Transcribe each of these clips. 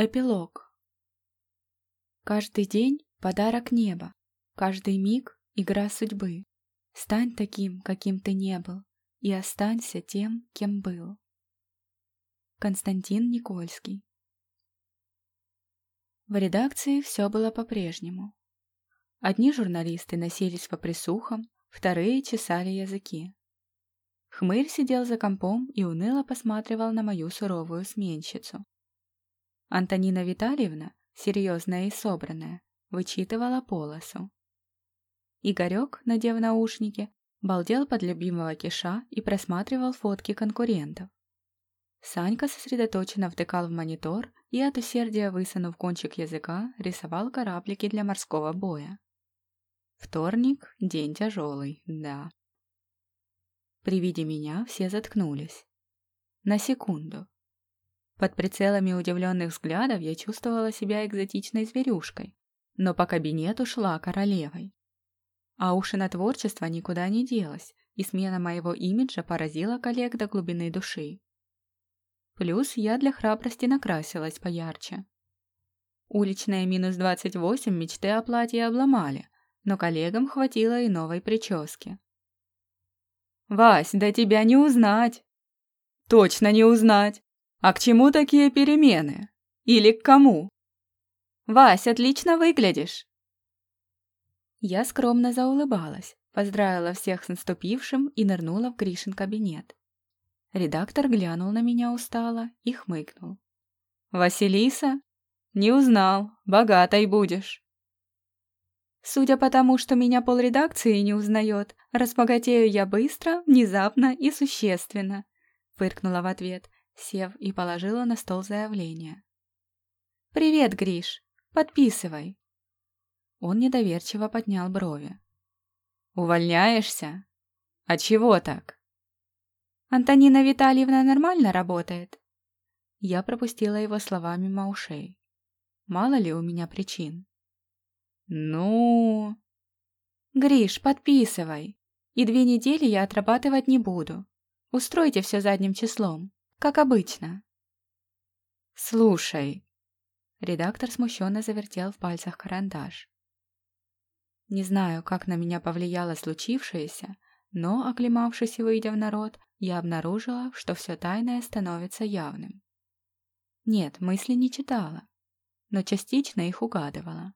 Эпилог. Каждый день — подарок неба, каждый миг — игра судьбы. Стань таким, каким ты не был, и останься тем, кем был. Константин Никольский. В редакции все было по-прежнему. Одни журналисты носились по присухам, вторые чесали языки. Хмырь сидел за компом и уныло посматривал на мою суровую сменщицу. Антонина Витальевна, серьезная и собранная, вычитывала полосу. Игорек, надев наушники, балдел под любимого киша и просматривал фотки конкурентов. Санька сосредоточенно втыкал в монитор и от усердия высунув кончик языка, рисовал кораблики для морского боя. Вторник — день тяжелый, да. При виде меня все заткнулись. На секунду. Под прицелами удивленных взглядов я чувствовала себя экзотичной зверюшкой, но по кабинету шла королевой. А уж и на творчество никуда не делось, и смена моего имиджа поразила коллег до глубины души. Плюс я для храбрости накрасилась поярче. Уличная минус 28 мечты о платье обломали, но коллегам хватило и новой прически. «Вась, да тебя не узнать!» «Точно не узнать! А к чему такие перемены? Или к кому? Вась, отлично выглядишь. Я скромно заулыбалась, поздравила всех с наступившим и нырнула в Гришин кабинет. Редактор глянул на меня устало и хмыкнул. «Василиса? Не узнал, богатой будешь». Судя по тому, что меня полредакции не узнает, разбогатею я быстро, внезапно и существенно, фыркнула в ответ, сев и положила на стол заявление. «Привет, Гриш! Подписывай!» Он недоверчиво поднял брови. «Увольняешься? А чего так?» «Антонина Витальевна нормально работает?» Я пропустила его слова мимо ушей. Мало ли у меня причин. «Ну...» «Гриш, подписывай. И две недели я отрабатывать не буду. Устройте все задним числом как обычно. «Слушай», — редактор смущенно завертел в пальцах карандаш. Не знаю, как на меня повлияло случившееся, но, оклемавшись и выйдя в народ, я обнаружила, что все тайное становится явным. Нет, мысли не читала, но частично их угадывала.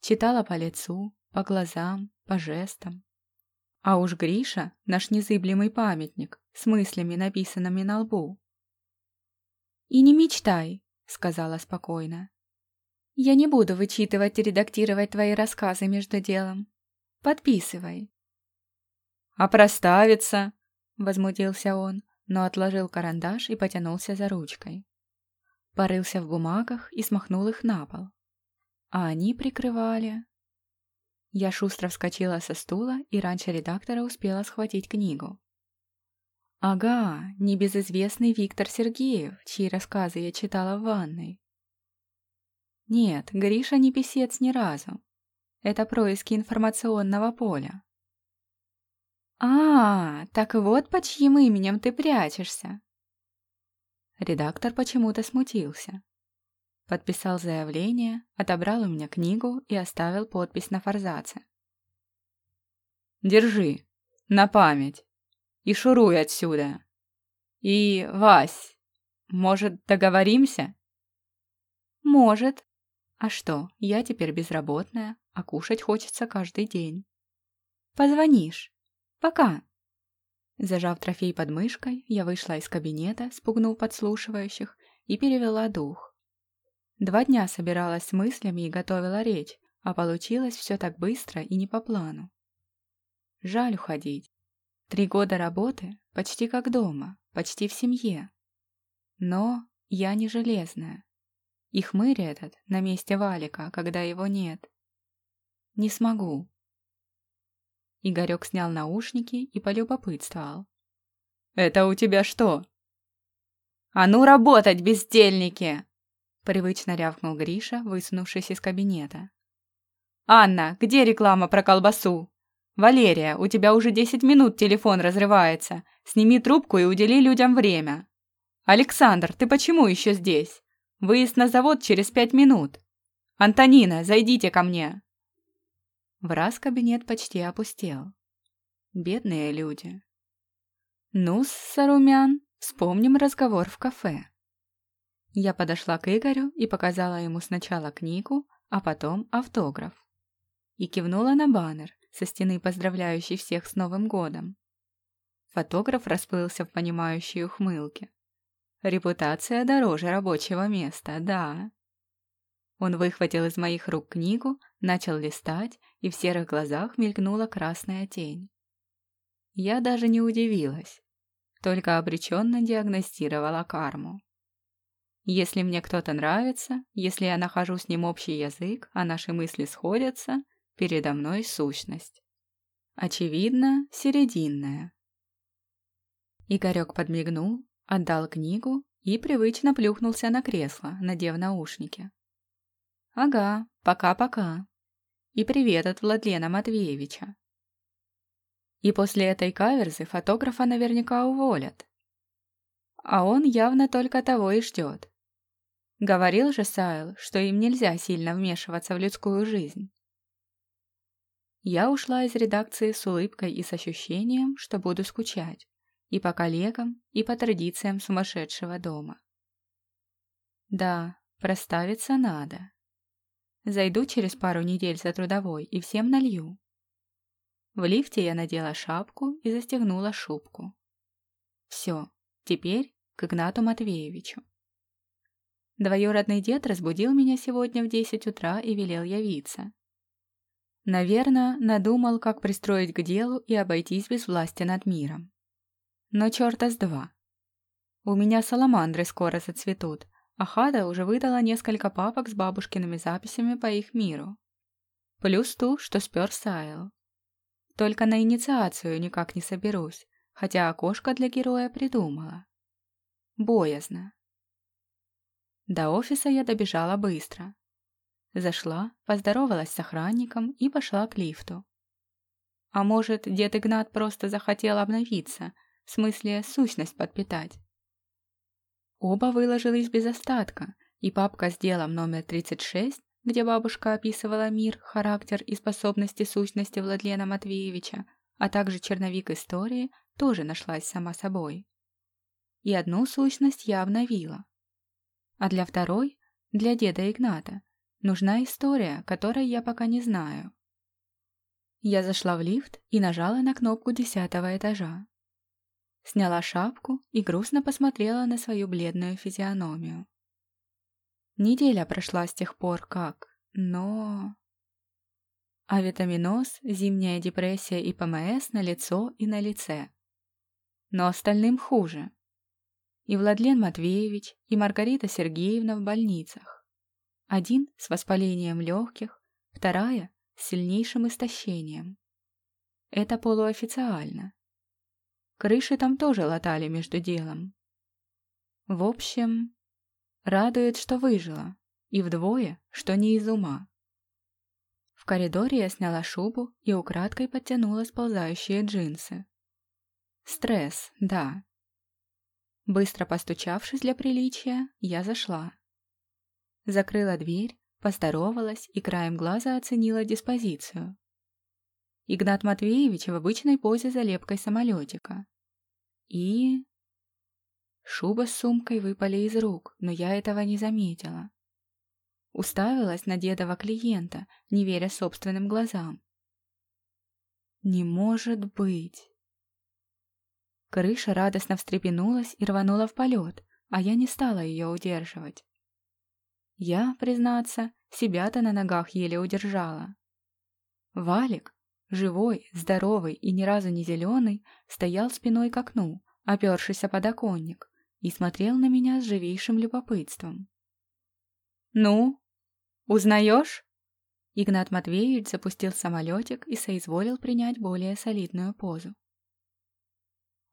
Читала по лицу, по глазам, по жестам. А уж Гриша — наш незыблемый памятник с мыслями, написанными на лбу. «И не мечтай», — сказала спокойно. «Я не буду вычитывать и редактировать твои рассказы между делом. Подписывай». «А проставиться?» — возмутился он, но отложил карандаш и потянулся за ручкой. Порылся в бумагах и смахнул их на пол. А они прикрывали... Я шустро вскочила со стула и раньше редактора успела схватить книгу. Ага, небезызвестный Виктор Сергеев, чьи рассказы я читала в ванной. Нет, Гриша не писец ни разу. Это происки информационного поля. А, так вот под чьим именем ты прячешься. Редактор почему-то смутился. Подписал заявление, отобрал у меня книгу и оставил подпись на форзаце. «Держи, на память, и шуруй отсюда. И, Вась, может, договоримся?» «Может. А что, я теперь безработная, а кушать хочется каждый день. Позвонишь. Пока». Зажав трофей под мышкой, я вышла из кабинета, спугнув подслушивающих, и перевела дух. Два дня собиралась с мыслями и готовила речь, а получилось все так быстро и не по плану. Жаль уходить. Три года работы почти как дома, почти в семье. Но я не железная. И хмырь этот на месте валика, когда его нет. Не смогу. Игорек снял наушники и полюбопытствовал. «Это у тебя что?» «А ну работать, бездельники!» Привычно рявкнул Гриша, высунувшись из кабинета. «Анна, где реклама про колбасу? Валерия, у тебя уже десять минут телефон разрывается. Сними трубку и удели людям время. Александр, ты почему еще здесь? Выезд на завод через пять минут. Антонина, зайдите ко мне!» В раз кабинет почти опустел. Бедные люди. Ну, Сарумян, вспомним разговор в кафе. Я подошла к Игорю и показала ему сначала книгу, а потом автограф. И кивнула на баннер со стены, поздравляющий всех с Новым годом. Фотограф расплылся в понимающей ухмылке. Репутация дороже рабочего места, да. Он выхватил из моих рук книгу, начал листать, и в серых глазах мелькнула красная тень. Я даже не удивилась, только обреченно диагностировала карму. Если мне кто-то нравится, если я нахожу с ним общий язык, а наши мысли сходятся, передо мной сущность. Очевидно, серединная. Игорек подмигнул, отдал книгу и привычно плюхнулся на кресло, надев наушники. «Ага, пока-пока. И привет от Владлена Матвеевича». И после этой каверзы фотографа наверняка уволят. А он явно только того и ждет. Говорил же Сайл, что им нельзя сильно вмешиваться в людскую жизнь. Я ушла из редакции с улыбкой и с ощущением, что буду скучать и по коллегам, и по традициям сумасшедшего дома. Да, проставиться надо. Зайду через пару недель за трудовой и всем налью. В лифте я надела шапку и застегнула шубку. Все, теперь к Игнату Матвеевичу. Двоюродный дед разбудил меня сегодня в десять утра и велел явиться. Наверное, надумал, как пристроить к делу и обойтись без власти над миром. Но черта с два. У меня саламандры скоро зацветут, а Хада уже выдала несколько папок с бабушкиными записями по их миру. Плюс ту, что спер Сайл. Только на инициацию никак не соберусь, хотя окошко для героя придумала. Боязно. До офиса я добежала быстро. Зашла, поздоровалась с охранником и пошла к лифту. А может, дед Игнат просто захотел обновиться, в смысле сущность подпитать. Оба выложились без остатка, и папка с делом номер 36, где бабушка описывала мир, характер и способности сущности Владлена Матвеевича, а также черновик истории, тоже нашлась сама собой. И одну сущность я обновила. А для второй, для деда Игната, нужна история, которой я пока не знаю. Я зашла в лифт и нажала на кнопку десятого этажа. Сняла шапку и грустно посмотрела на свою бледную физиономию. Неделя прошла с тех пор как, но... Авитаминоз, зимняя депрессия и ПМС на лицо и на лице. Но остальным хуже. И Владлен Матвеевич, и Маргарита Сергеевна в больницах. Один с воспалением легких, вторая с сильнейшим истощением. Это полуофициально. Крыши там тоже латали между делом. В общем, радует, что выжила, и вдвое, что не из ума. В коридоре я сняла шубу и украдкой подтянула сползающие джинсы. Стресс, да. Быстро постучавшись для приличия, я зашла. Закрыла дверь, поздоровалась и краем глаза оценила диспозицию. Игнат Матвеевич в обычной позе за лепкой самолетика. И... Шуба с сумкой выпали из рук, но я этого не заметила. Уставилась на дедова клиента, не веря собственным глазам. «Не может быть!» Крыша радостно встрепенулась и рванула в полет, а я не стала ее удерживать. Я, признаться, себя-то на ногах еле удержала. Валик, живой, здоровый и ни разу не зеленый, стоял спиной к окну, опершись подоконник, и смотрел на меня с живейшим любопытством. «Ну, узнаешь?» Игнат Матвеевич запустил самолетик и соизволил принять более солидную позу.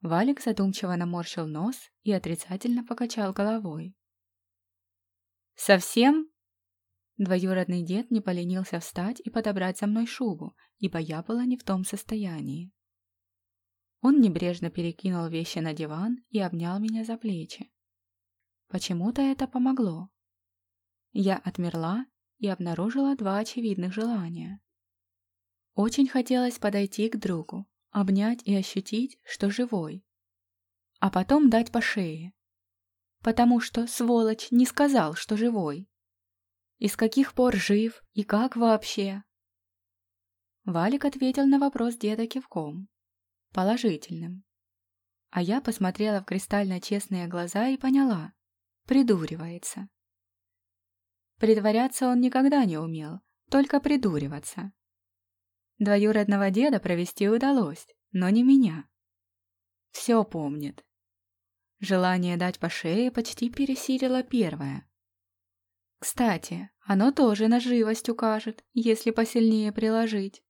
Валик задумчиво наморщил нос и отрицательно покачал головой. «Совсем?» Двоюродный дед не поленился встать и подобрать за мной шубу, ибо я была не в том состоянии. Он небрежно перекинул вещи на диван и обнял меня за плечи. Почему-то это помогло. Я отмерла и обнаружила два очевидных желания. Очень хотелось подойти к другу, обнять и ощутить, что живой. А потом дать по шее. Потому что, сволочь, не сказал, что живой. И с каких пор жив, и как вообще? Валик ответил на вопрос деда кивком. Положительным. А я посмотрела в кристально честные глаза и поняла. Придуривается. Притворяться он никогда не умел, только придуриваться. Двоюродного деда провести удалось, но не меня. Все помнит. Желание дать по шее почти пересилило первое. Кстати, оно тоже на живость укажет, если посильнее приложить.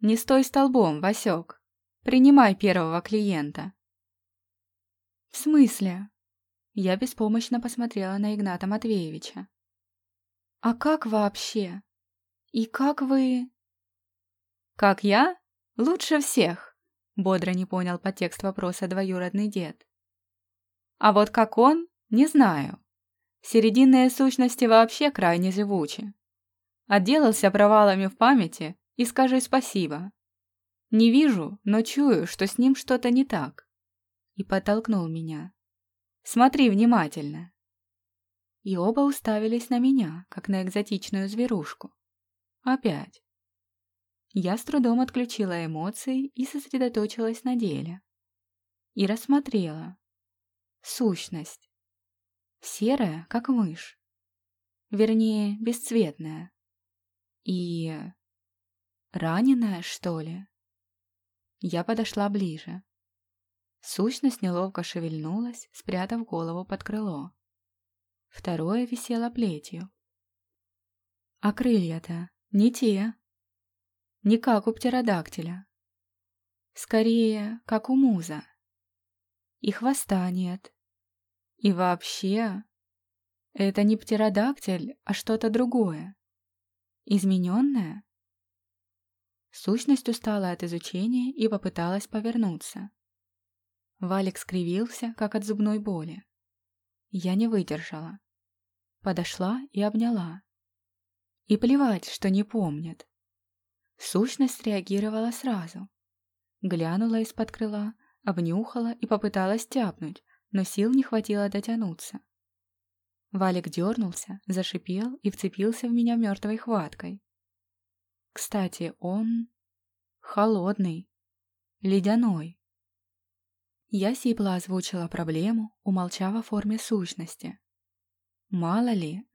«Не стой столбом, Васек!» Принимай первого клиента». «В смысле?» Я беспомощно посмотрела на Игната Матвеевича. «А как вообще? И как вы...» «Как я? Лучше всех!» Бодро не понял подтекст вопроса двоюродный дед. «А вот как он, не знаю. Серединные сущности вообще крайне живучи. Отделался провалами в памяти и скажи спасибо. Не вижу, но чую, что с ним что-то не так. И подтолкнул меня. Смотри внимательно. И оба уставились на меня, как на экзотичную зверушку. Опять. Я с трудом отключила эмоции и сосредоточилась на деле. И рассмотрела. Сущность. Серая, как мышь. Вернее, бесцветная. И... раненая, что ли? Я подошла ближе. Сущность неловко шевельнулась, спрятав голову под крыло. Второе висело плетью. А крылья-то не те. Не как у птеродактиля. Скорее, как у муза. И хвоста нет. И вообще, это не птеродактиль, а что-то другое. Измененное? Сущность устала от изучения и попыталась повернуться. Валик скривился, как от зубной боли. Я не выдержала. Подошла и обняла. И плевать, что не помнит. Сущность реагировала сразу. Глянула из-под крыла, обнюхала и попыталась тяпнуть, но сил не хватило дотянуться. Валик дернулся, зашипел и вцепился в меня мертвой хваткой. Кстати, он... холодный, ледяной. Я сипло озвучила проблему, умолчав о форме сущности. Мало ли...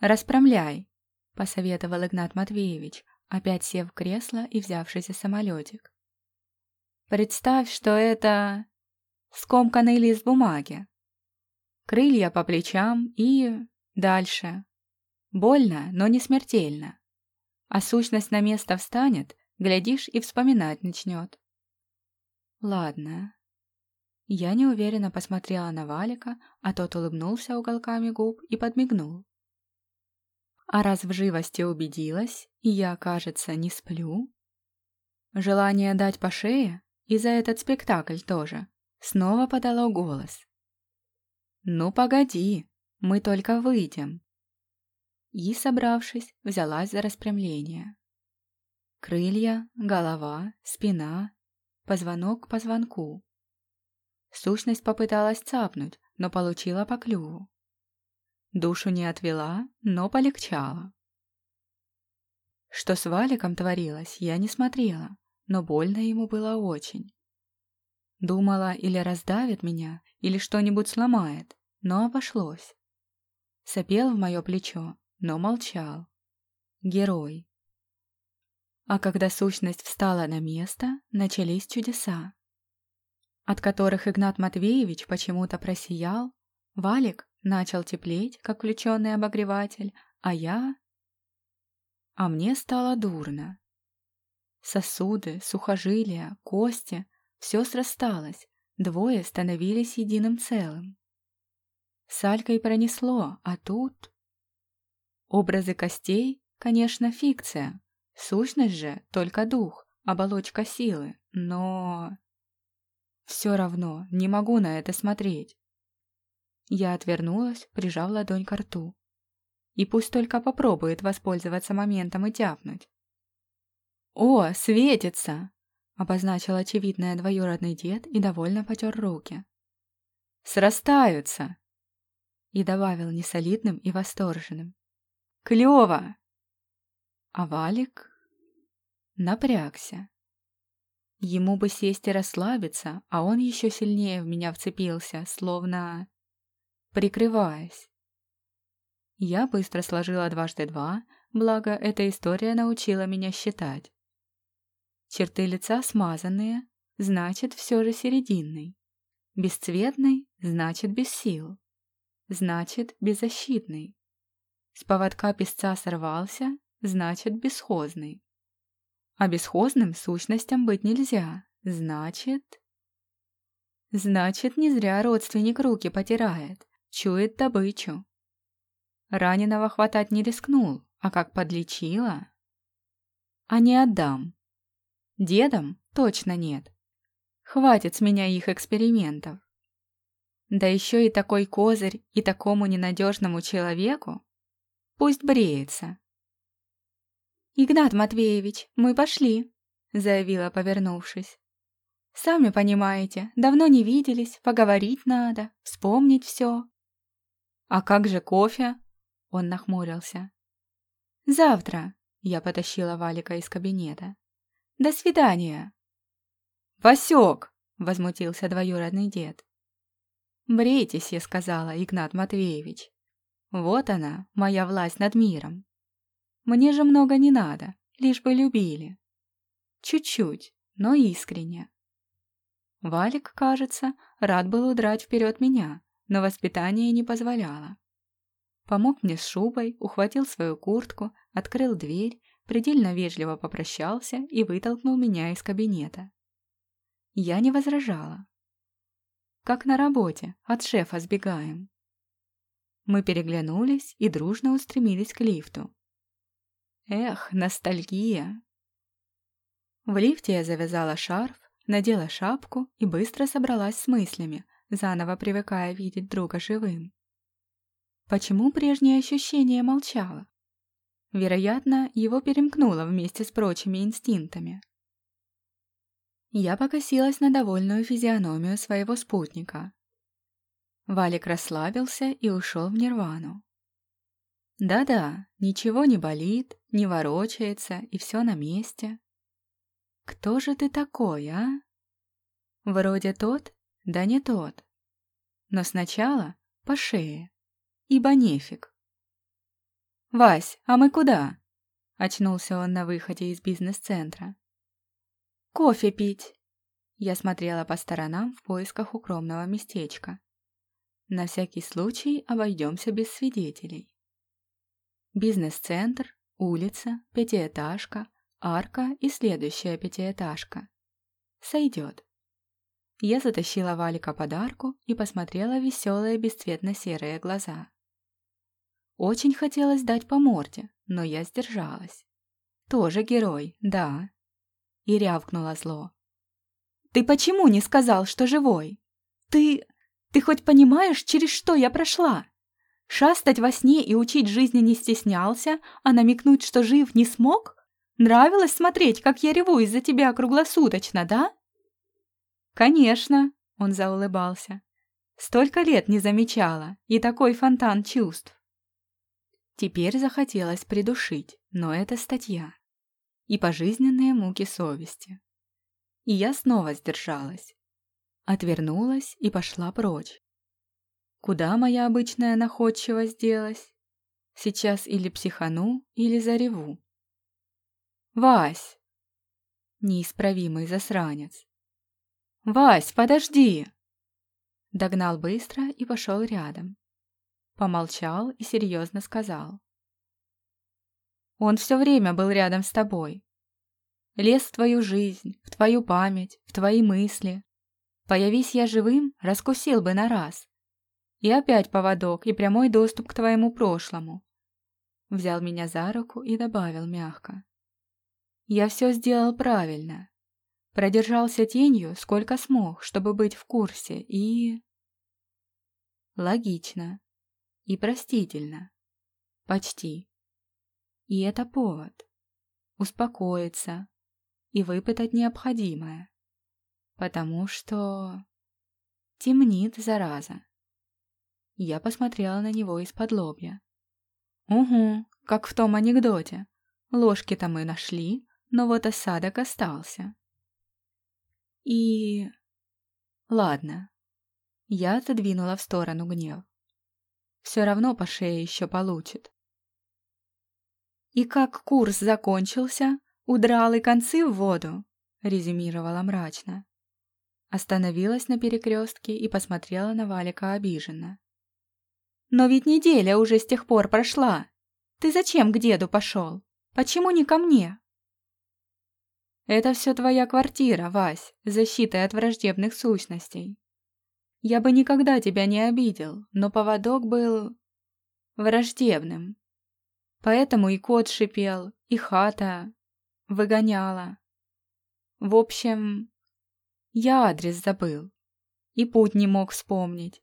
«Распрямляй», — посоветовал Игнат Матвеевич, опять сев в кресло и взявшись за самолетик. «Представь, что это... скомканный лист бумаги. Крылья по плечам и... дальше. Больно, но не смертельно а сущность на место встанет, глядишь и вспоминать начнет. Ладно. Я неуверенно посмотрела на Валика, а тот улыбнулся уголками губ и подмигнул. А раз в живости убедилась, и я, кажется, не сплю, желание дать по шее и за этот спектакль тоже снова подало голос. «Ну, погоди, мы только выйдем, и, собравшись, взялась за распрямление. Крылья, голова, спина, позвонок к позвонку. Сущность попыталась цапнуть, но получила по клюву. Душу не отвела, но полегчало. Что с Валиком творилось, я не смотрела, но больно ему было очень. Думала, или раздавит меня, или что-нибудь сломает, но обошлось. Сопел в мое плечо, но молчал. Герой. А когда сущность встала на место, начались чудеса, от которых Игнат Матвеевич почему-то просиял, Валик начал теплеть, как включенный обогреватель, а я... А мне стало дурно. Сосуды, сухожилия, кости — все срасталось, двое становились единым целым. С Алькой пронесло, а тут... Образы костей, конечно, фикция. Сущность же только дух, оболочка силы. Но... Все равно не могу на это смотреть. Я отвернулась, прижав ладонь к рту. И пусть только попробует воспользоваться моментом и тяпнуть. «О, светится!» — обозначил очевидное двоюродный дед и довольно потер руки. «Срастаются!» И добавил несолидным и восторженным. «Клево!» А Валик напрягся. Ему бы сесть и расслабиться, а он еще сильнее в меня вцепился, словно прикрываясь. Я быстро сложила дважды два, благо эта история научила меня считать. Черты лица смазанные, значит, все же серединный. Бесцветный, значит, без сил. Значит, беззащитный. С поводка песца сорвался, значит, бесхозный. А бесхозным сущностям быть нельзя, значит... Значит, не зря родственник руки потирает, чует добычу. Раненого хватать не рискнул, а как подлечила... А не отдам. Дедом точно нет. Хватит с меня их экспериментов. Да еще и такой козырь и такому ненадежному человеку? Пусть бреется. «Игнат Матвеевич, мы пошли», — заявила, повернувшись. «Сами понимаете, давно не виделись, поговорить надо, вспомнить все». «А как же кофе?» — он нахмурился. «Завтра», — я потащила Валика из кабинета. До свидания!» «Васек!» — возмутился двоюродный дед. «Брейтесь», — я сказала, Игнат Матвеевич. «Вот она, моя власть над миром. Мне же много не надо, лишь бы любили. Чуть-чуть, но искренне». Валик, кажется, рад был удрать вперед меня, но воспитание не позволяло. Помог мне с шубой, ухватил свою куртку, открыл дверь предельно вежливо попрощался и вытолкнул меня из кабинета. Я не возражала. Как на работе, от шефа сбегаем. Мы переглянулись и дружно устремились к лифту. Эх, ностальгия! В лифте я завязала шарф, надела шапку и быстро собралась с мыслями, заново привыкая видеть друга живым. Почему прежнее ощущение молчало? Вероятно, его перемкнуло вместе с прочими инстинктами. Я покосилась на довольную физиономию своего спутника. Валик расслабился и ушел в нирвану. Да-да, ничего не болит, не ворочается, и все на месте. Кто же ты такой, а? Вроде тот, да не тот. Но сначала по шее, ибо нефиг. «Вась, а мы куда?» Очнулся он на выходе из бизнес-центра. «Кофе пить!» Я смотрела по сторонам в поисках укромного местечка. На всякий случай обойдемся без свидетелей. Бизнес-центр, улица, пятиэтажка, арка и следующая пятиэтажка. Сойдет. Я затащила Валика подарку и посмотрела веселые бесцветно-серые глаза. Очень хотелось дать по морде, но я сдержалась. Тоже герой, да. И рявкнула зло. «Ты почему не сказал, что живой? Ты... ты хоть понимаешь, через что я прошла? Шастать во сне и учить жизни не стеснялся, а намекнуть, что жив, не смог? Нравилось смотреть, как я реву из-за тебя круглосуточно, да?» «Конечно», — он заулыбался. «Столько лет не замечала, и такой фонтан чувств. Теперь захотелось придушить, но это статья. И пожизненные муки совести. И я снова сдержалась. Отвернулась и пошла прочь. Куда моя обычная находчивость делась? Сейчас или психану, или зареву. «Вась!» Неисправимый засранец. «Вась, подожди!» Догнал быстро и пошел рядом. Помолчал и серьезно сказал. Он все время был рядом с тобой. Лез в твою жизнь, в твою память, в твои мысли. Появись я живым, раскусил бы на раз. И опять поводок и прямой доступ к твоему прошлому. Взял меня за руку и добавил мягко. Я все сделал правильно. Продержался тенью, сколько смог, чтобы быть в курсе, и... Логично. И простительно. Почти. И это повод. Успокоиться и выпытать необходимое. Потому что... Темнит, зараза. Я посмотрела на него из-под лобья. Угу, как в том анекдоте. Ложки-то мы нашли, но вот осадок остался. И... Ладно. Я отодвинула в сторону гнев. Все равно по шее еще получит. «И как курс закончился, удрал и концы в воду», — резюмировала мрачно. Остановилась на перекрестке и посмотрела на Валика обиженно. «Но ведь неделя уже с тех пор прошла. Ты зачем к деду пошел? Почему не ко мне?» «Это все твоя квартира, Вась, защитой от враждебных сущностей. Я бы никогда тебя не обидел, но поводок был... враждебным. Поэтому и кот шипел, и хата выгоняла. В общем, я адрес забыл. И путь не мог вспомнить.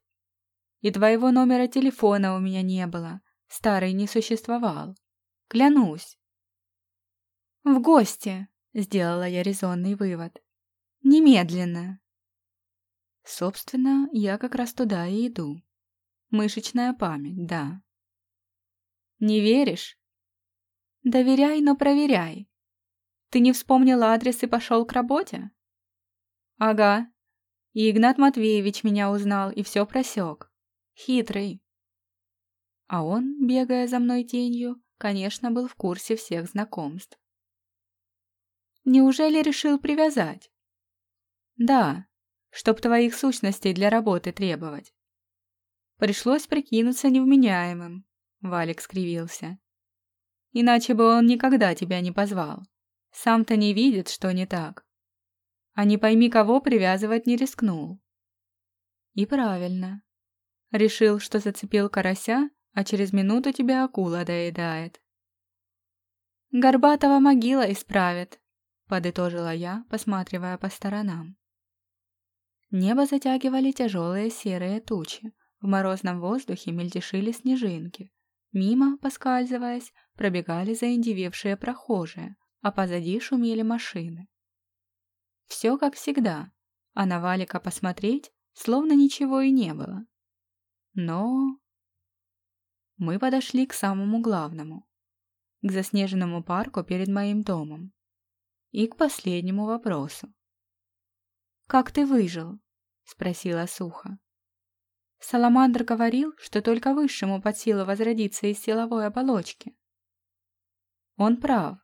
И твоего номера телефона у меня не было. Старый не существовал. Клянусь. «В гости!» — сделала я резонный вывод. «Немедленно!» Собственно, я как раз туда и иду. Мышечная память, да. Не веришь? Доверяй, но проверяй. Ты не вспомнил адрес и пошел к работе? Ага. И Игнат Матвеевич меня узнал и все просек. Хитрый. А он, бегая за мной тенью, конечно, был в курсе всех знакомств. Неужели решил привязать? Да, чтоб твоих сущностей для работы требовать. Пришлось прикинуться невменяемым, Валик скривился. Иначе бы он никогда тебя не позвал. Сам-то не видит, что не так а не пойми кого привязывать не рискнул. И правильно. Решил, что зацепил карася, а через минуту тебя акула доедает. «Горбатого могила исправит», — подытожила я, посматривая по сторонам. Небо затягивали тяжелые серые тучи. В морозном воздухе мельтешили снежинки. Мимо, поскальзываясь, пробегали заиндевевшие прохожие, а позади шумели машины. Все как всегда, а на Валика посмотреть, словно ничего и не было. Но... Мы подошли к самому главному. К заснеженному парку перед моим домом. И к последнему вопросу. «Как ты выжил?» — спросила Суха. Саламандр говорил, что только высшему под силу возродиться из силовой оболочки. Он прав.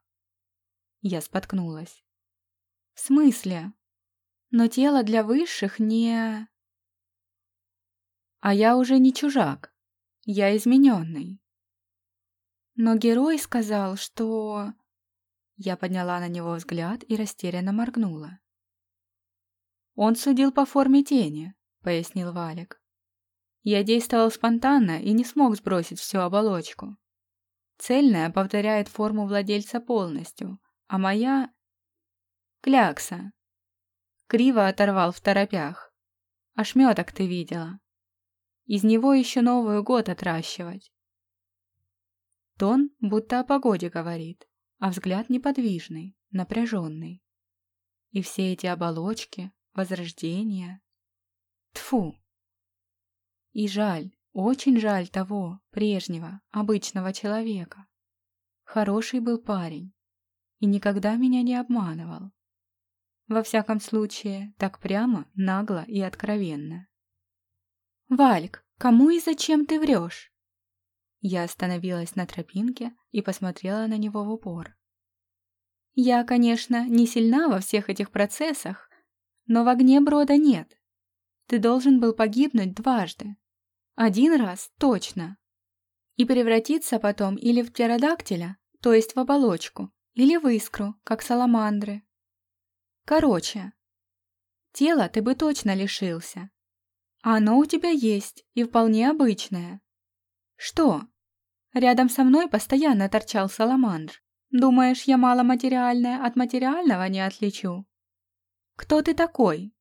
Я споткнулась. В смысле? Но тело для высших не... А я уже не чужак. Я измененный. Но герой сказал, что... Я подняла на него взгляд и растерянно моргнула. «Он судил по форме тени», — пояснил Валик. «Я действовал спонтанно и не смог сбросить всю оболочку. Цельная повторяет форму владельца полностью, а моя Клякса. Криво оторвал в торопях. Ошметок ты видела. Из него еще новую год отращивать. Тон будто о погоде говорит, а взгляд неподвижный, напряженный. И все эти оболочки, возрождения. Тфу. И жаль, очень жаль того, прежнего, обычного человека. Хороший был парень и никогда меня не обманывал. Во всяком случае, так прямо, нагло и откровенно. «Вальк, кому и зачем ты врешь?» Я остановилась на тропинке и посмотрела на него в упор. «Я, конечно, не сильна во всех этих процессах, но в огне брода нет. Ты должен был погибнуть дважды. Один раз точно. И превратиться потом или в птеродактиля, то есть в оболочку, или в искру, как саламандры. Короче, тело ты бы точно лишился. А оно у тебя есть, и вполне обычное. Что? Рядом со мной постоянно торчал саламандр. Думаешь, я маломатериальное от материального не отличу? Кто ты такой?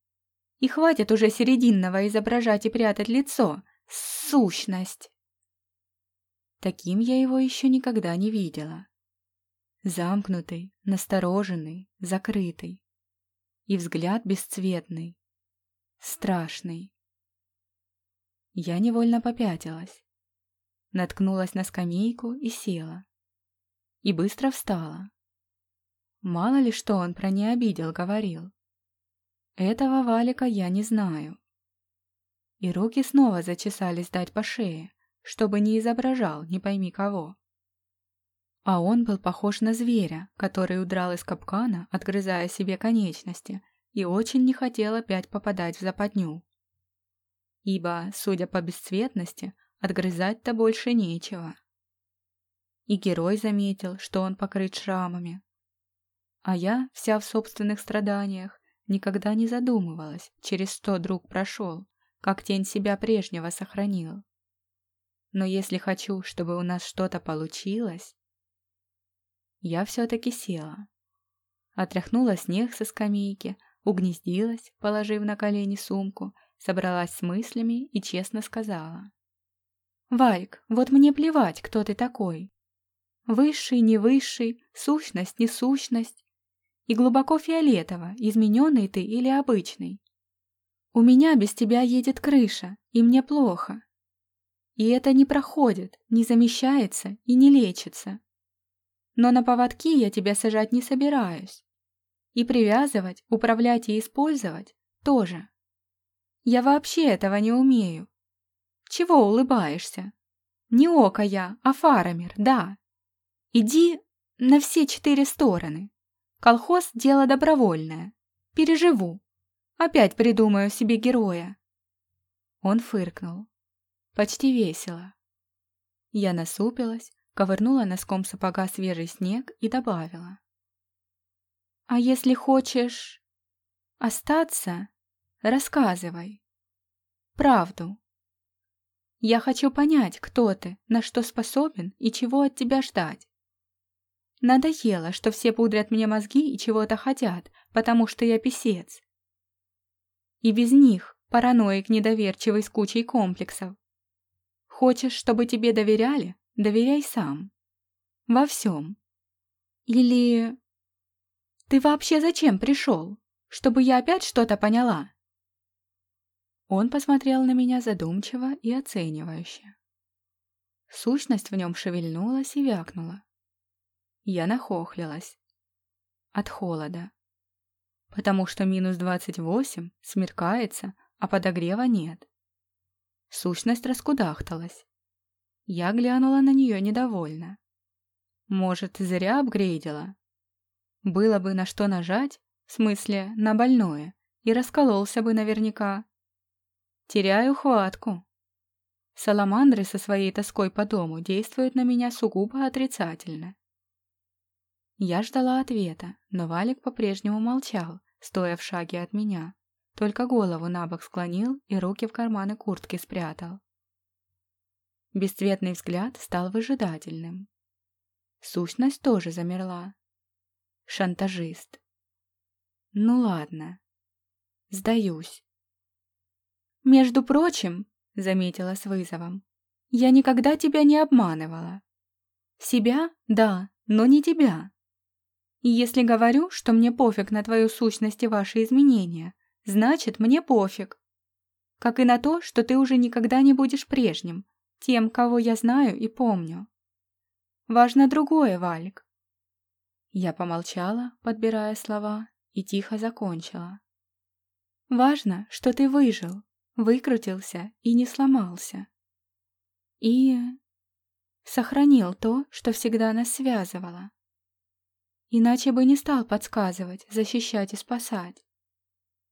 И хватит уже серединного изображать и прятать лицо. Сущность. Таким я его еще никогда не видела. Замкнутый, настороженный, закрытый. И взгляд бесцветный, страшный. Я невольно попятилась. Наткнулась на скамейку и села. И быстро встала. Мало ли что он про не обидел говорил. Этого Валика я не знаю. И руки снова зачесались дать по шее, чтобы не изображал не пойми кого. А он был похож на зверя, который удрал из капкана, отгрызая себе конечности, и очень не хотел опять попадать в западню. Ибо, судя по бесцветности, отгрызать-то больше нечего. И герой заметил, что он покрыт шрамами. А я, вся в собственных страданиях, никогда не задумывалась, через что друг прошел, как тень себя прежнего сохранил. Но если хочу, чтобы у нас что-то получилось, я все-таки села. Отряхнула снег со скамейки, угнездилась, положив на колени сумку, собралась с мыслями и честно сказала. «Варик, вот мне плевать, кто ты такой. Высший, не высший, сущность, не сущность. И глубоко фиолетово, измененный ты или обычный. У меня без тебя едет крыша, и мне плохо. И это не проходит, не замещается и не лечится. Но на поводки я тебя сажать не собираюсь. И привязывать, управлять и использовать тоже. Я вообще этого не умею. Чего улыбаешься? Не око я, а фарамир, да. Иди на все четыре стороны. Колхоз – дело добровольное. Переживу. Опять придумаю себе героя. Он фыркнул. Почти весело. Я насупилась, ковырнула носком сапога свежий снег и добавила. «А если хочешь остаться, рассказывай. Правду. Я хочу понять, кто ты, на что способен и чего от тебя ждать. Надоело, что все пудрят мне мозги и чего-то хотят, потому что я писец. И без них параноик недоверчивый с кучей комплексов. Хочешь, чтобы тебе доверяли? Доверяй сам. Во всем. Или... Ты вообще зачем пришел? Чтобы я опять что-то поняла?» Он посмотрел на меня задумчиво и оценивающе. Сущность в нем шевельнулась и вякнула. Я нахохлилась. От холода. Потому что минус двадцать восемь, смеркается, а подогрева нет. Сущность раскудахталась. Я глянула на нее недовольно. Может, зря апгрейдила? Было бы на что нажать, в смысле, на больное, и раскололся бы наверняка. Теряю хватку. Саламандры со своей тоской по дому действуют на меня сугубо отрицательно. Я ждала ответа, но Валик по-прежнему молчал, стоя в шаге от меня. Только голову на бок склонил и руки в карманы куртки спрятал. Бесцветный взгляд стал выжидательным. Сущность тоже замерла. Шантажист. Ну ладно. Сдаюсь. «Между прочим», — заметила с вызовом, — «я никогда тебя не обманывала. Себя — да, но не тебя. И если говорю, что мне пофиг на твою сущность и ваши изменения, значит, мне пофиг. Как и на то, что ты уже никогда не будешь прежним, тем, кого я знаю и помню. Важно другое, Валик. Я помолчала, подбирая слова, и тихо закончила. Важно, что ты выжил, выкрутился и не сломался. И сохранил то, что всегда нас связывало. Иначе бы не стал подсказывать, защищать и спасать.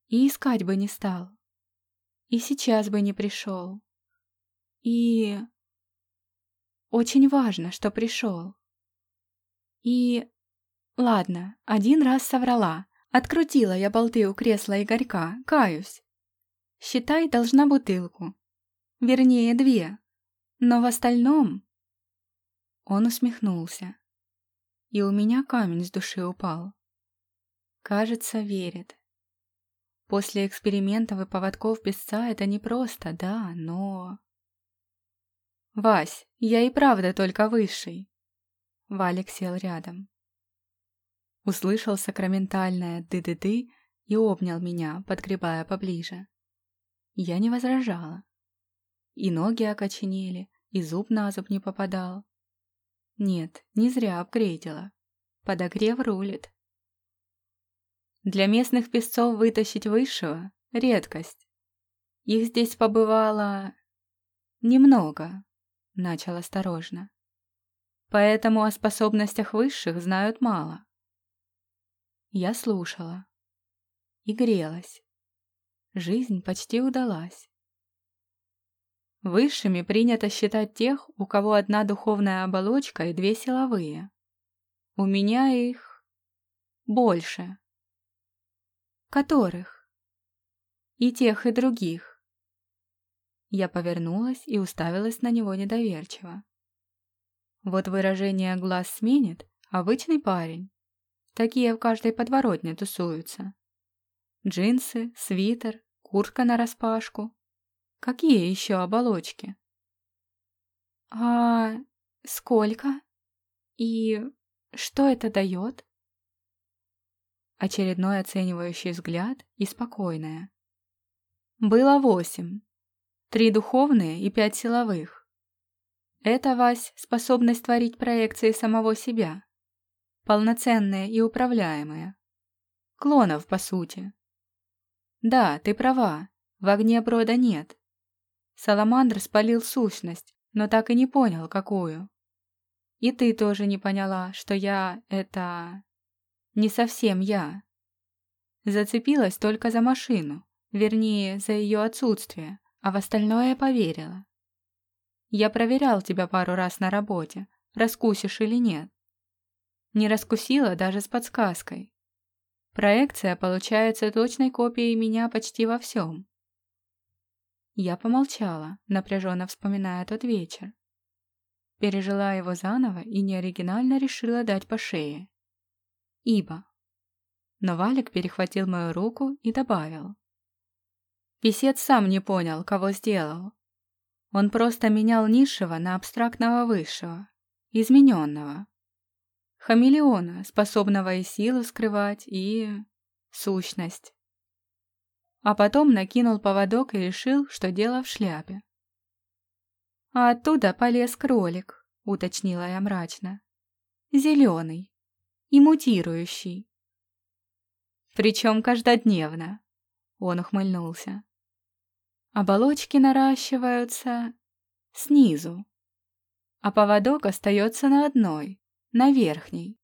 И искать бы не стал. И сейчас бы не пришел. И... Очень важно, что пришел. И... Ладно, один раз соврала. Открутила я болты у кресла Игорька, каюсь. Считай, должна бутылку. Вернее, две. Но в остальном... Он усмехнулся. И у меня камень с души упал. Кажется, верит. После экспериментов и поводков песца это непросто, да, но... «Вась, я и правда только высший». Валик сел рядом. Услышал сакраментальное «ды-ды-ды» и обнял меня, подгребая поближе. Я не возражала. И ноги окоченели, и зуб на зуб не попадал. Нет, не зря апгрейдила. Подогрев рулит. Для местных песцов вытащить высшего — редкость. Их здесь побывало... немного, — начал осторожно. Поэтому о способностях высших знают мало. Я слушала. И грелась. Жизнь почти удалась. Высшими принято считать тех, у кого одна духовная оболочка и две силовые. У меня их больше. Которых? И тех, и других. Я повернулась и уставилась на него недоверчиво. Вот выражение глаз сменит обычный парень. Такие в каждой подворотне тусуются. Джинсы, свитер, куртка нараспашку, Какие еще оболочки? А сколько? И что это дает? Очередной оценивающий взгляд и спокойная. Было восемь. Три духовные и пять силовых. Это, Вась, способность творить проекции самого себя. Полноценные и управляемые. Клонов, по сути. Да, ты права, в огне брода нет. Саламандр спалил сущность, но так и не понял, какую. И ты тоже не поняла, что я — это... не совсем я. Зацепилась только за машину, вернее, за ее отсутствие, а в остальное поверила. Я проверял тебя пару раз на работе, раскусишь или нет. Не раскусила даже с подсказкой. Проекция получается точной копией меня почти во всем. Я помолчала, напряженно вспоминая тот вечер. Пережила его заново и неоригинально решила дать по шее. Ибо. Но Валик перехватил мою руку и добавил. Песец сам не понял, кого сделал. Он просто менял низшего на абстрактного высшего, измененного. Хамелеона, способного и силу скрывать, и... сущность а потом накинул поводок и решил, что дело в шляпе. «А оттуда полез кролик», — уточнила я мрачно. «Зеленый и мутирующий». «Причем каждодневно», — он ухмыльнулся. «Оболочки наращиваются снизу, а поводок остается на одной, на верхней.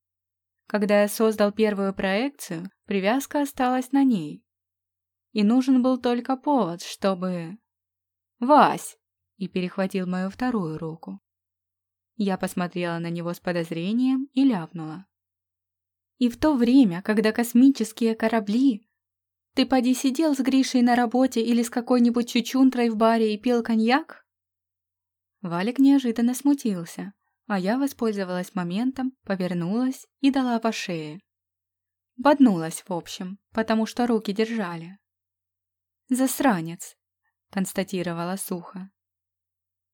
Когда я создал первую проекцию, привязка осталась на ней и нужен был только повод, чтобы... «Вась!» и перехватил мою вторую руку. Я посмотрела на него с подозрением и ляпнула. «И в то время, когда космические корабли...» «Ты поди сидел с Гришей на работе или с какой-нибудь чучунтрой в баре и пил коньяк?» Валик неожиданно смутился, а я воспользовалась моментом, повернулась и дала по шее. Боднулась, в общем, потому что руки держали. «Засранец», — констатировала сухо.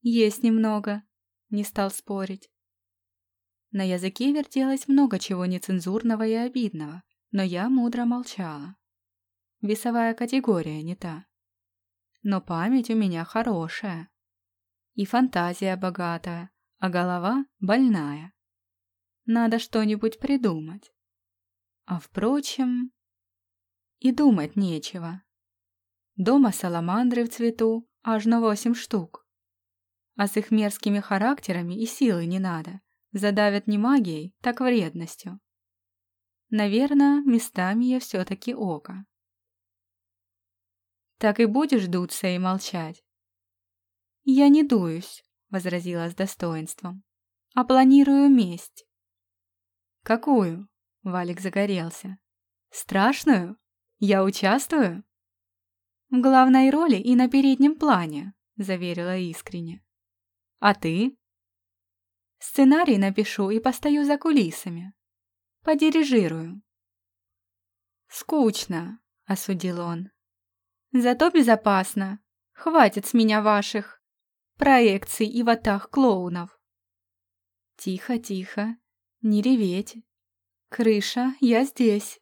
«Есть немного», — не стал спорить. На языке вертелось много чего нецензурного и обидного, но я мудро молчала. Весовая категория не та. Но память у меня хорошая. И фантазия богатая, а голова больная. Надо что-нибудь придумать. А впрочем, и думать нечего. Дома саламандры в цвету, аж на восемь штук. А с их мерзкими характерами и силы не надо. Задавят не магией, так вредностью. Наверное, местами я все-таки око. Так и будешь дуться и молчать? Я не дуюсь, возразила с достоинством, а планирую месть. Какую? Валик загорелся. Страшную? Я участвую? «В главной роли и на переднем плане», — заверила искренне. «А ты?» «Сценарий напишу и постою за кулисами. Подирижирую». «Скучно», — осудил он. «Зато безопасно. Хватит с меня ваших проекций и ватах клоунов. Тихо, тихо, не реветь. Крыша, я здесь.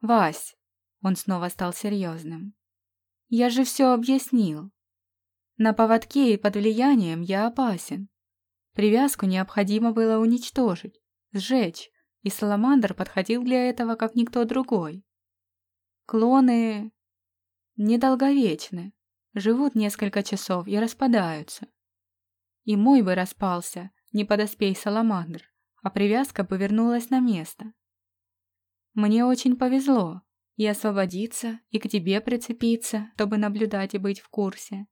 Вась, он снова стал серьезным. Я же все объяснил. На поводке и под влиянием я опасен. Привязку необходимо было уничтожить, сжечь, и Саламандр подходил для этого, как никто другой. Клоны недолговечны, живут несколько часов и распадаются. И мой бы распался, не подоспей Саламандр, а привязка повернулась на место. Мне очень повезло и освободиться, и к тебе прицепиться, чтобы наблюдать и быть в курсе.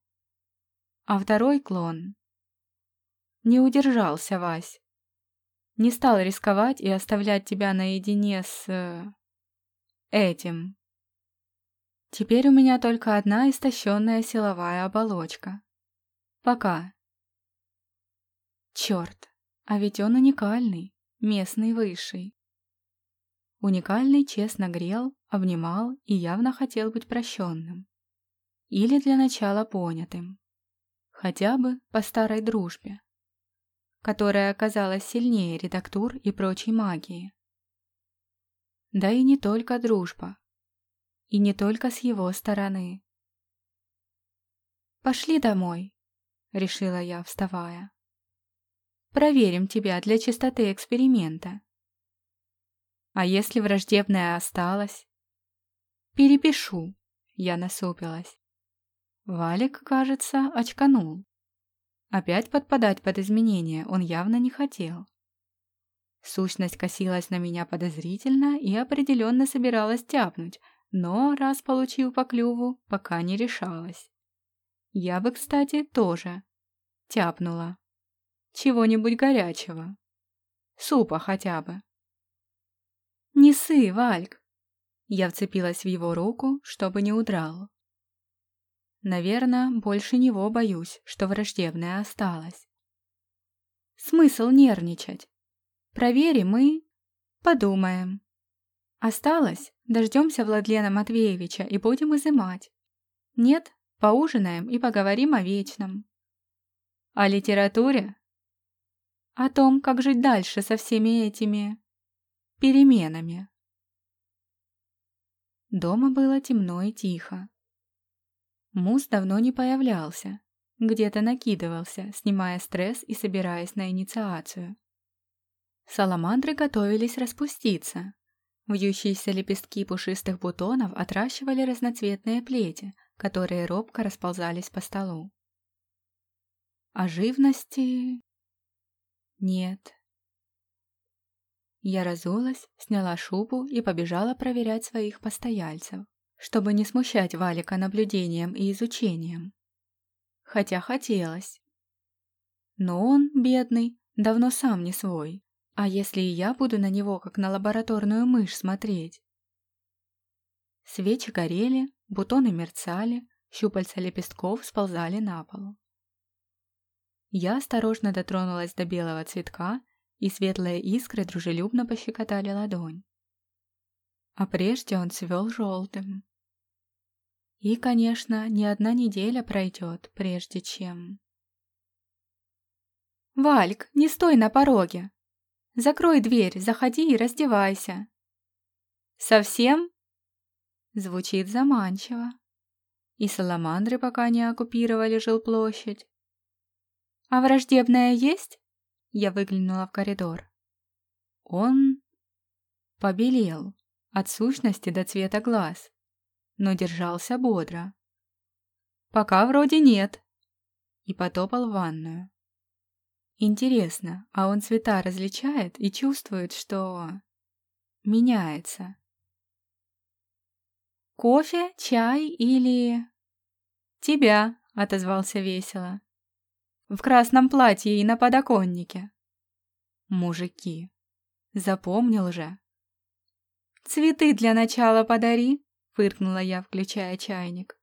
А второй клон... Не удержался, Вась. Не стал рисковать и оставлять тебя наедине с... Э, этим. Теперь у меня только одна истощенная силовая оболочка. Пока. Черт, а ведь он уникальный, местный высший. Уникальный честно грел, обнимал и явно хотел быть прощенным. Или для начала понятым. Хотя бы по старой дружбе, которая оказалась сильнее редактур и прочей магии. Да и не только дружба. И не только с его стороны. «Пошли домой», — решила я, вставая. «Проверим тебя для чистоты эксперимента». А если враждебная осталась? Перепишу. Я насупилась. Валик, кажется, очканул. Опять подпадать под изменения он явно не хотел. Сущность косилась на меня подозрительно и определенно собиралась тяпнуть, но, раз получив по клюву, пока не решалась. Я бы, кстати, тоже тяпнула. Чего-нибудь горячего. Супа хотя бы. «Не сы, Вальк!» Я вцепилась в его руку, чтобы не удрал. Наверное, больше него боюсь, что враждебная осталась. Смысл нервничать? Проверим и... подумаем. Осталось? Дождемся Владлена Матвеевича и будем изымать. Нет? Поужинаем и поговорим о вечном. О литературе? О том, как жить дальше со всеми этими переменами. Дома было темно и тихо. Мус давно не появлялся, где-то накидывался, снимая стресс и собираясь на инициацию. Саламандры готовились распуститься. Вьющиеся лепестки пушистых бутонов отращивали разноцветные плети, которые робко расползались по столу. А живности... Нет, я разулась, сняла шубу и побежала проверять своих постояльцев, чтобы не смущать Валика наблюдением и изучением. Хотя хотелось. Но он, бедный, давно сам не свой. А если и я буду на него, как на лабораторную мышь, смотреть? Свечи горели, бутоны мерцали, щупальца лепестков сползали на пол. Я осторожно дотронулась до белого цветка и светлые искры дружелюбно пощекотали ладонь. А прежде он цвел желтым. И, конечно, не одна неделя пройдет, прежде чем... «Вальк, не стой на пороге! Закрой дверь, заходи и раздевайся!» «Совсем?» Звучит заманчиво. И саламандры пока не оккупировали жилплощадь. «А враждебная есть?» Я выглянула в коридор. Он побелел от сущности до цвета глаз, но держался бодро. «Пока вроде нет», и потопал в ванную. Интересно, а он цвета различает и чувствует, что... меняется. «Кофе, чай или...» «Тебя», — отозвался весело. В красном платье и на подоконнике. Мужики. Запомнил же. «Цветы для начала подари», — фыркнула я, включая чайник.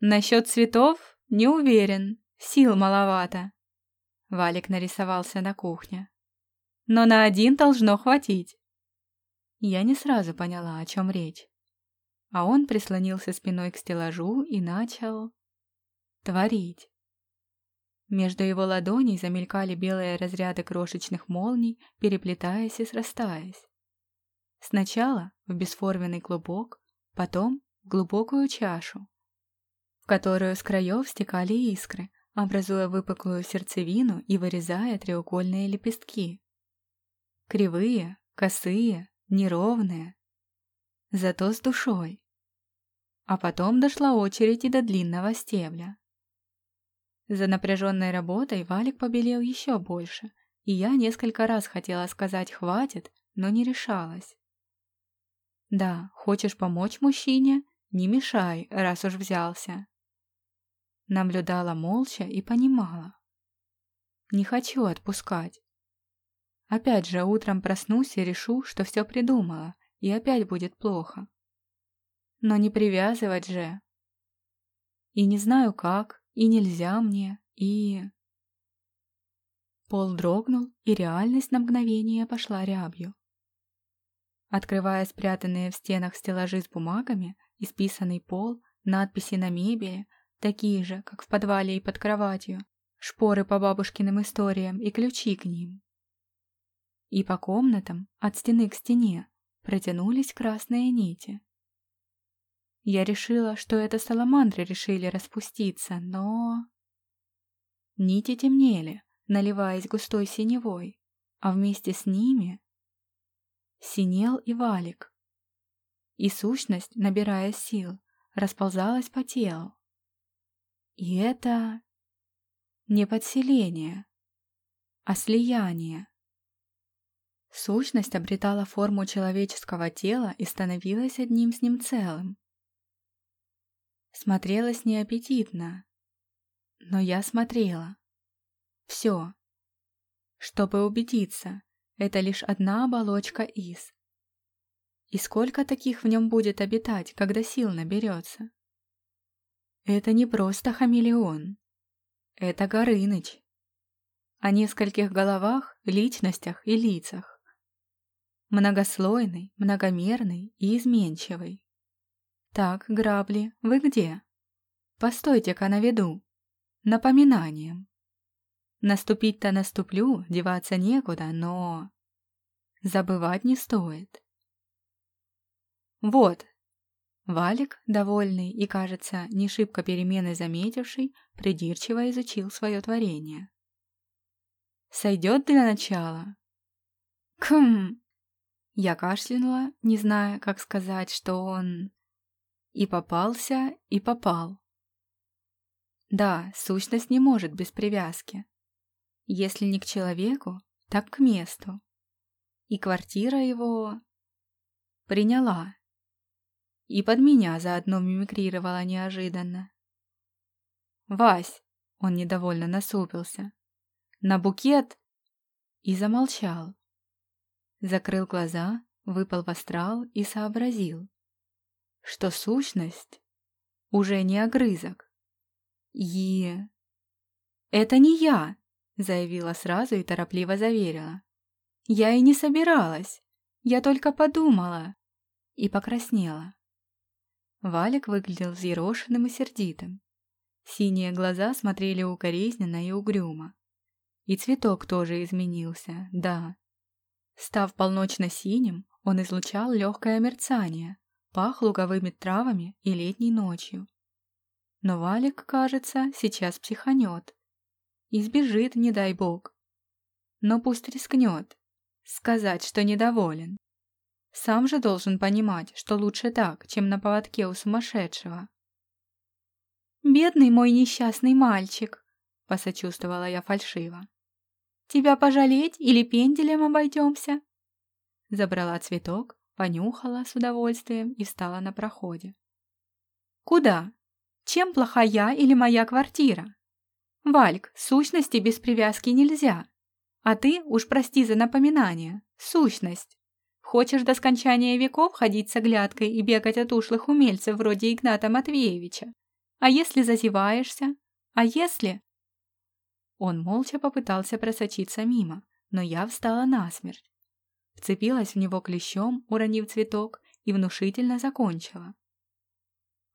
«Насчет цветов не уверен, сил маловато». Валик нарисовался на кухне. «Но на один должно хватить». Я не сразу поняла, о чем речь. А он прислонился спиной к стеллажу и начал творить. Между его ладоней замелькали белые разряды крошечных молний, переплетаясь и срастаясь. Сначала в бесформенный клубок, потом в глубокую чашу, в которую с краев стекали искры, образуя выпуклую сердцевину и вырезая треугольные лепестки. Кривые, косые, неровные, зато с душой. А потом дошла очередь и до длинного стебля. За напряженной работой Валик побелел еще больше, и я несколько раз хотела сказать «хватит», но не решалась. Да, хочешь помочь мужчине? Не мешай, раз уж взялся. Наблюдала молча и понимала. Не хочу отпускать. Опять же, утром проснусь и решу, что все придумала, и опять будет плохо. Но не привязывать же. И не знаю как, и нельзя мне, и... Пол дрогнул, и реальность на мгновение пошла рябью. Открывая спрятанные в стенах стеллажи с бумагами, исписанный пол, надписи на мебели, такие же, как в подвале и под кроватью, шпоры по бабушкиным историям и ключи к ним. И по комнатам, от стены к стене, протянулись красные нити. Я решила, что это саламандры решили распуститься, но... Нити темнели, наливаясь густой синевой, а вместе с ними синел и валик. И сущность, набирая сил, расползалась по телу. И это не подселение, а слияние. Сущность обретала форму человеческого тела и становилась одним с ним целым. Смотрелась неаппетитно. Но я смотрела. Все. Чтобы убедиться, это лишь одна оболочка из. И сколько таких в нем будет обитать, когда сил наберется? Это не просто хамелеон. Это Горыныч. О нескольких головах, личностях и лицах. Многослойный, многомерный и изменчивый. «Так, грабли, вы где?» «Постойте-ка на виду. Напоминанием. Наступить-то наступлю, деваться некуда, но... Забывать не стоит. Вот. Валик, довольный и, кажется, не шибко перемены заметивший, придирчиво изучил свое творение. Сойдет для начала? Кхм. Я кашлянула, не зная, как сказать, что он... И попался, и попал. Да, сущность не может без привязки. Если не к человеку, так к месту. И квартира его... приняла. И под меня заодно мимикрировала неожиданно. «Вась!» — он недовольно насупился. «На букет!» И замолчал. Закрыл глаза, выпал в астрал и сообразил что сущность уже не огрызок. И... «Это не я!» — заявила сразу и торопливо заверила. «Я и не собиралась. Я только подумала». И покраснела. Валик выглядел взъерошенным и сердитым. Синие глаза смотрели укоризненно и угрюмо. И цветок тоже изменился, да. Став полночно-синим, он излучал легкое мерцание, пах луговыми травами и летней ночью. Но Валик, кажется, сейчас психанет. И сбежит, не дай бог. Но пусть рискнет. Сказать, что недоволен. Сам же должен понимать, что лучше так, чем на поводке у сумасшедшего. «Бедный мой несчастный мальчик», — посочувствовала я фальшиво. «Тебя пожалеть или пенделем обойдемся?» Забрала цветок, понюхала с удовольствием и встала на проходе. «Куда? Чем плоха я или моя квартира? Вальк, сущности без привязки нельзя. А ты, уж прости за напоминание, сущность. Хочешь до скончания веков ходить с оглядкой и бегать от ушлых умельцев вроде Игната Матвеевича? А если зазеваешься? А если...» Он молча попытался просочиться мимо, но я встала насмерть вцепилась в него клещом, уронив цветок, и внушительно закончила.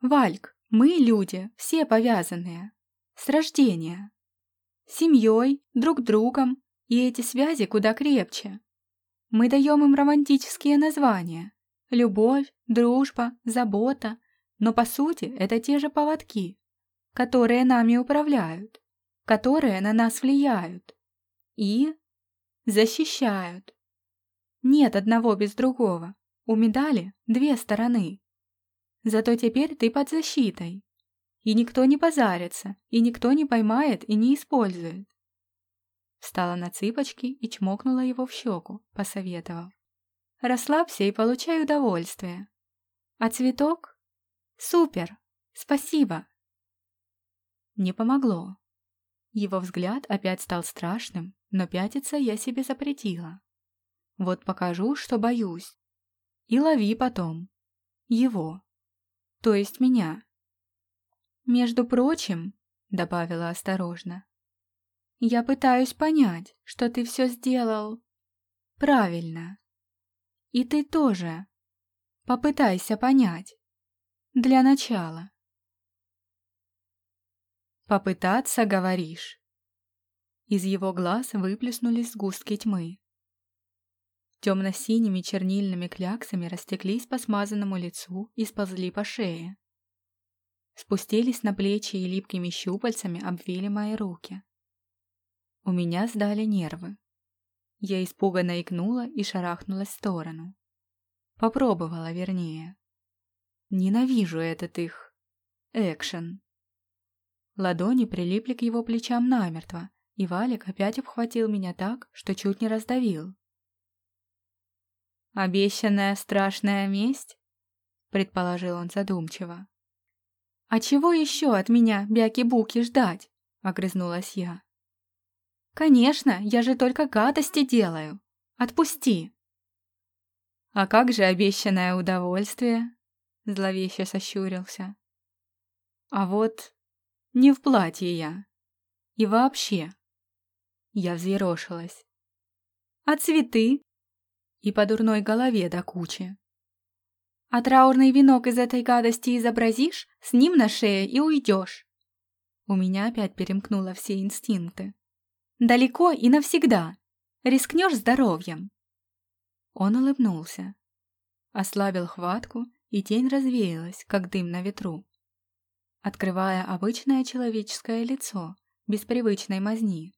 «Вальк, мы люди, все повязанные. С рождения. Семьей, друг другом, и эти связи куда крепче. Мы даем им романтические названия. Любовь, дружба, забота. Но по сути это те же поводки, которые нами управляют, которые на нас влияют и защищают. Нет одного без другого. У медали две стороны. Зато теперь ты под защитой. И никто не позарится, и никто не поймает и не использует. Встала на цыпочки и чмокнула его в щеку, посоветовав. Расслабься и получай удовольствие. А цветок? Супер! Спасибо! Не помогло. Его взгляд опять стал страшным, но пятиться я себе запретила. Вот покажу, что боюсь. И лови потом. Его. То есть меня. Между прочим, добавила осторожно, я пытаюсь понять, что ты все сделал правильно. И ты тоже. Попытайся понять. Для начала. Попытаться, говоришь. Из его глаз выплеснулись сгустки тьмы. Темно-синими чернильными кляксами растеклись по смазанному лицу и сползли по шее. Спустились на плечи и липкими щупальцами обвили мои руки. У меня сдали нервы. Я испуганно икнула и шарахнулась в сторону. Попробовала, вернее. Ненавижу этот их... экшен. Ладони прилипли к его плечам намертво, и Валик опять обхватил меня так, что чуть не раздавил. «Обещанная страшная месть?» — предположил он задумчиво. «А чего еще от меня, бяки-буки, ждать?» — огрызнулась я. «Конечно, я же только гадости делаю. Отпусти!» «А как же обещанное удовольствие?» — зловеще сощурился. «А вот не в платье я. И вообще...» Я взъерошилась. «А цветы?» и по дурной голове до кучи. А траурный венок из этой гадости изобразишь, с ним на шее и уйдешь. У меня опять перемкнуло все инстинкты. Далеко и навсегда. Рискнешь здоровьем. Он улыбнулся. Ослабил хватку, и тень развеялась, как дым на ветру. Открывая обычное человеческое лицо, без привычной мазни.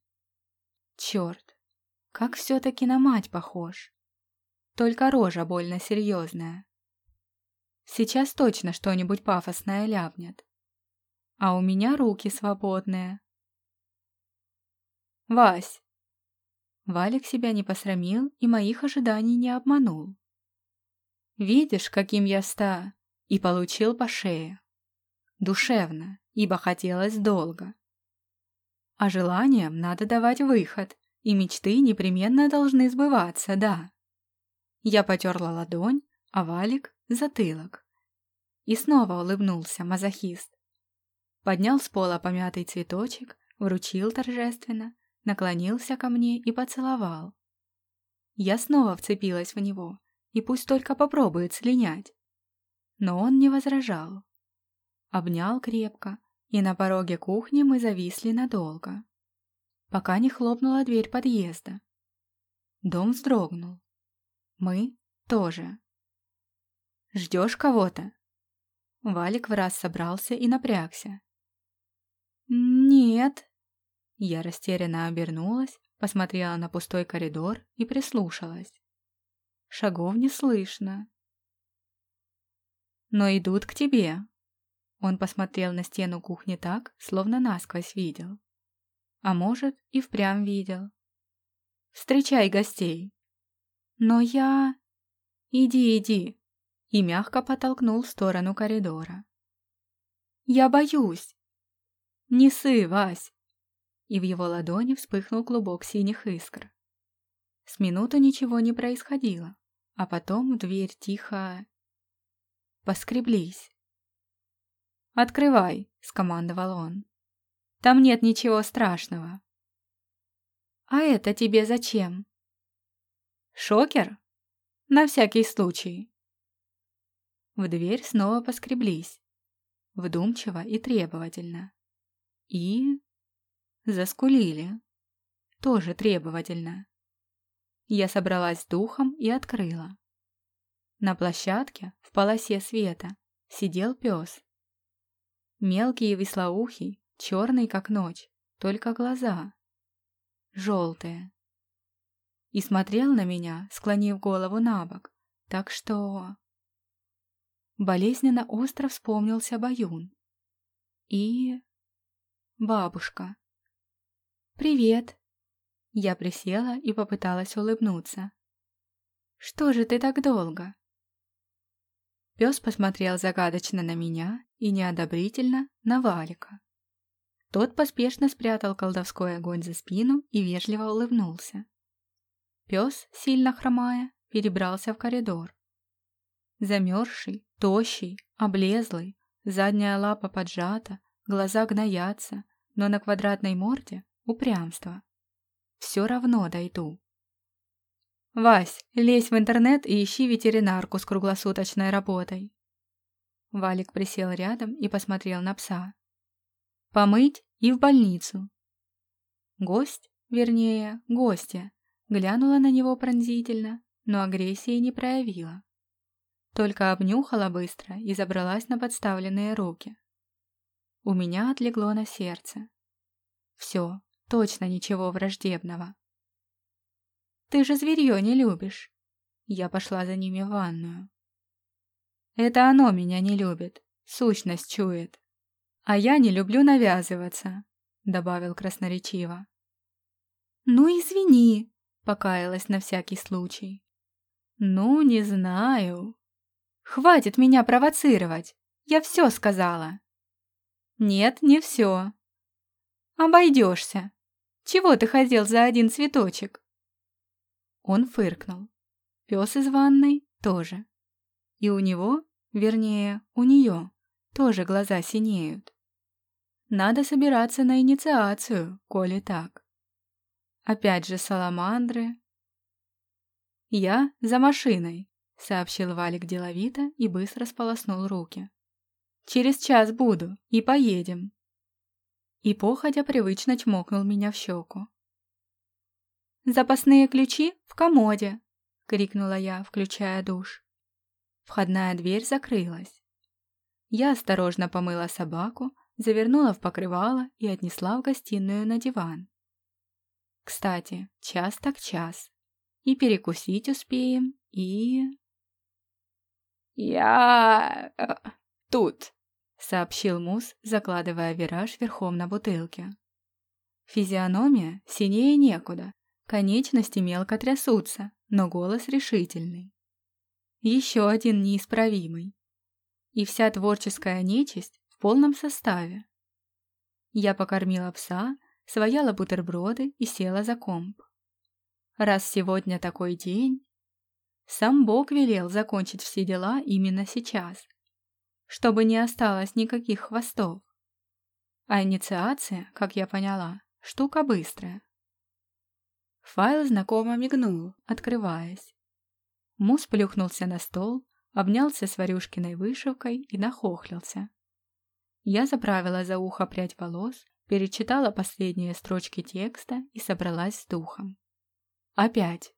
Черт, как все-таки на мать похож. Только рожа больно серьезная. Сейчас точно что-нибудь пафосное ляпнет. А у меня руки свободные. Вась. Валик себя не посрамил и моих ожиданий не обманул. Видишь, каким я ста, и получил по шее. Душевно, ибо хотелось долго. А желаниям надо давать выход, и мечты непременно должны сбываться, да. Я потерла ладонь, а Валик — затылок. И снова улыбнулся мазохист. Поднял с пола помятый цветочек, вручил торжественно, наклонился ко мне и поцеловал. Я снова вцепилась в него, и пусть только попробует слинять. Но он не возражал. Обнял крепко, и на пороге кухни мы зависли надолго. Пока не хлопнула дверь подъезда. Дом вздрогнул. Мы тоже. Ждешь кого-то? Валик в раз собрался и напрягся. Нет. Я растерянно обернулась, посмотрела на пустой коридор и прислушалась. Шагов не слышно. Но идут к тебе. Он посмотрел на стену кухни так, словно насквозь видел. А может, и впрямь видел. Встречай гостей. «Но я...» «Иди, иди!» И мягко потолкнул в сторону коридора. «Я боюсь!» «Не сы, Вась!» И в его ладони вспыхнул клубок синих искр. С минуту ничего не происходило, а потом дверь тихо... Поскреблись. «Открывай!» — скомандовал он. «Там нет ничего страшного». «А это тебе зачем?» Шокер? На всякий случай. В дверь снова поскреблись. Вдумчиво и требовательно. и... заскулили. Тоже требовательно. Я собралась с духом и открыла. На площадке, в полосе света, сидел пес. Мелкий и веслоухий, черный как ночь, только глаза. Желтые. И смотрел на меня, склонив голову на бок, так что... Болезненно остро вспомнился Баюн. И... бабушка. «Привет!» Я присела и попыталась улыбнуться. «Что же ты так долго?» Пес посмотрел загадочно на меня и неодобрительно на Валика. Тот поспешно спрятал колдовской огонь за спину и вежливо улыбнулся. Пес, сильно хромая, перебрался в коридор. Замерзший, тощий, облезлый, задняя лапа поджата, глаза гноятся, но на квадратной морде упрямство. Все равно дойду. «Вась, лезь в интернет и ищи ветеринарку с круглосуточной работой». Валик присел рядом и посмотрел на пса. «Помыть и в больницу». Гость, вернее, гостья, глянула на него пронзительно, но агрессии не проявила. Только обнюхала быстро и забралась на подставленные руки. У меня отлегло на сердце. Все, точно ничего враждебного. Ты же зверье не любишь. Я пошла за ними в ванную. Это оно меня не любит, сущность чует. А я не люблю навязываться, добавил красноречиво. Ну извини, покаялась на всякий случай. Ну, не знаю. Хватит меня провоцировать. Я все сказала. Нет, не все. Обойдешься. Чего ты хотел за один цветочек? Он фыркнул. Пес из ванной тоже. И у него, вернее, у нее, тоже глаза синеют. Надо собираться на инициацию, коли так. Опять же саламандры. «Я за машиной», — сообщил Валик деловито и быстро сполоснул руки. «Через час буду, и поедем». И походя привычно чмокнул меня в щеку. «Запасные ключи в комоде!» — крикнула я, включая душ. Входная дверь закрылась. Я осторожно помыла собаку, завернула в покрывало и отнесла в гостиную на диван. Кстати, час так час. И перекусить успеем, и... «Я... Э, тут», — сообщил Мус, закладывая вираж верхом на бутылке. Физиономия синее некуда, Конечности мелко трясутся, но голос решительный. Еще один неисправимый. И вся творческая нечисть в полном составе. Я покормила пса, свояла бутерброды и села за комп. Раз сегодня такой день... Сам Бог велел закончить все дела именно сейчас, чтобы не осталось никаких хвостов. А инициация, как я поняла, штука быстрая. Файл знакомо мигнул, открываясь. Мус плюхнулся на стол, обнялся с Варюшкиной вышивкой и нахохлился. Я заправила за ухо прядь волос, перечитала последние строчки текста и собралась с духом. Опять.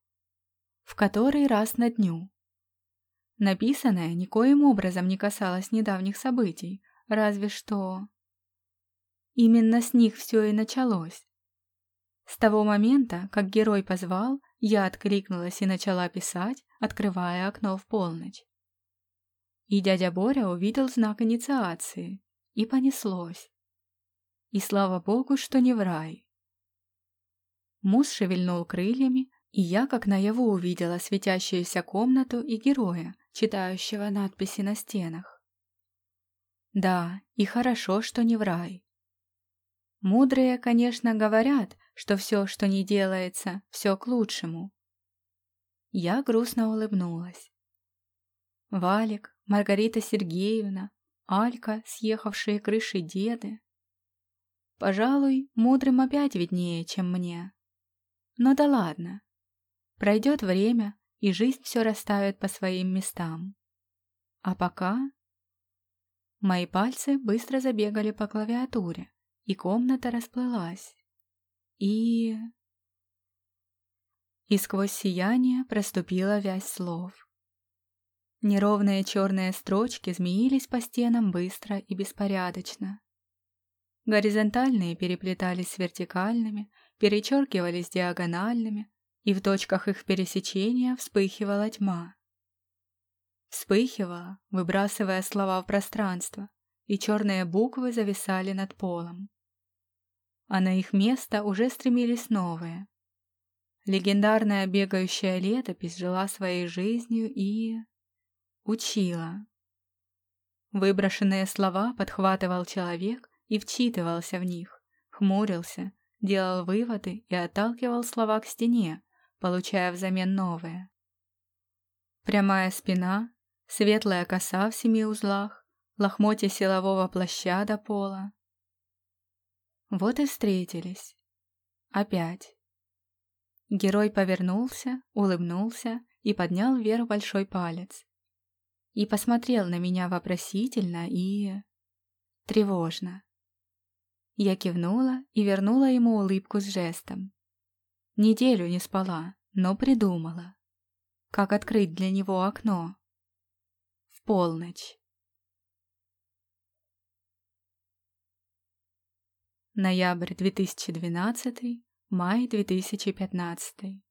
В который раз на дню. Написанное никоим образом не касалось недавних событий, разве что... Именно с них все и началось. С того момента, как герой позвал, я откликнулась и начала писать, открывая окно в полночь. И дядя Боря увидел знак инициации, и понеслось. И слава богу, что не в рай. Мус шевельнул крыльями, и я как наяву увидела светящуюся комнату и героя, читающего надписи на стенах. Да, и хорошо, что не в рай. Мудрые, конечно, говорят, что все, что не делается, все к лучшему. Я грустно улыбнулась. Валик, Маргарита Сергеевна, Алька, съехавшие крыши деды. Пожалуй, мудрым опять виднее, чем мне. Но да ладно. Пройдет время, и жизнь все расставит по своим местам. А пока... Мои пальцы быстро забегали по клавиатуре, и комната расплылась. И... И сквозь сияние проступила вязь слов. Неровные черные строчки змеились по стенам быстро и беспорядочно. Горизонтальные переплетались с вертикальными, перечеркивались диагональными, и в точках их пересечения вспыхивала тьма. Вспыхивала, выбрасывая слова в пространство, и черные буквы зависали над полом. А на их место уже стремились новые. Легендарная бегающая летопись жила своей жизнью и учила. Выброшенные слова подхватывал человек и вчитывался в них, хмурился, делал выводы и отталкивал слова к стене, получая взамен новые. Прямая спина, светлая коса в семи узлах, лохмотья силового плаща до пола. Вот и встретились. Опять. Герой повернулся, улыбнулся и поднял вверх большой палец и посмотрел на меня вопросительно и... тревожно. Я кивнула и вернула ему улыбку с жестом. Неделю не спала, но придумала. Как открыть для него окно? В полночь. Ноябрь 2012, май 2015.